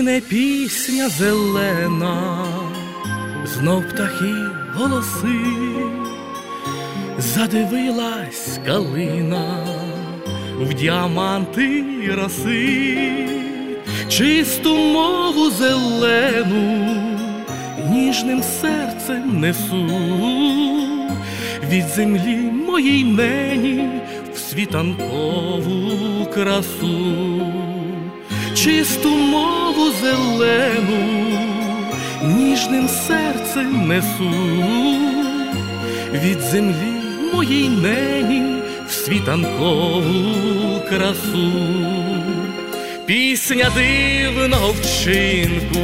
Лине пісня зелена, знов птахи голоси, задивилась калина в діаманти роси, чисту мову зелену, ніжним серцем несу. Від землі моїй нені в світанкову красу, чисту мову зелену, ніжним серцем несу. Від землі моїй нені в світанкову красу, пісня дивного вчинку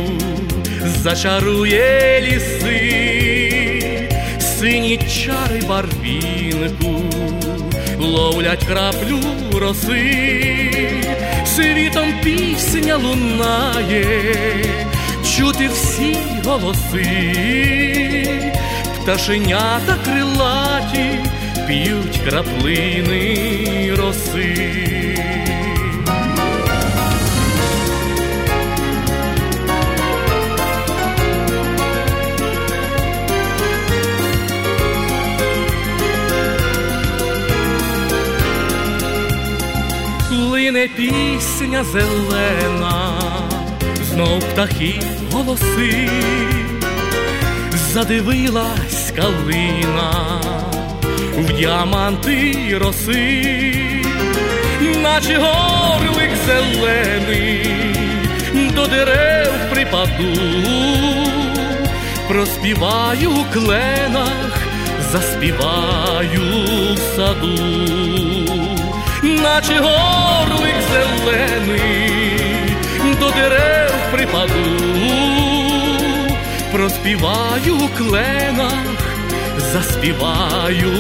зачарує ліси, сині чари барвінку ловлять краплю роси, світом пісня лунає, чути всі голоси, пташенята крилаті п'ють краплини роси. Лине пісня зелена, знов птахи голоси, задивилась калина в діаманти роси, наче горлик зелений, до дерев припаду, проспіваю у кленах, заспіваю в саду наче горлик зелений, до дерев припаду, проспіваю у кленах, заспіваю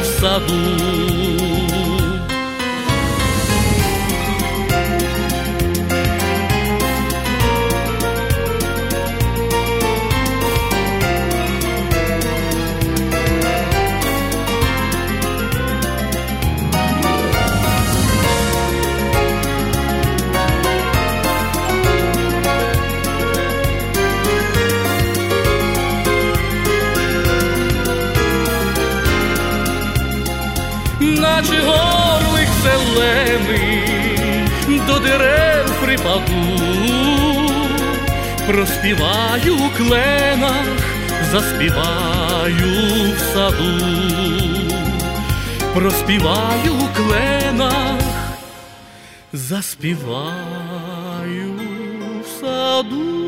в саду. Наче горлик зелений, до дерев припаду, проспіваю у кленах, заспіваю в саду, проспіваю у кленах, заспіваю в саду.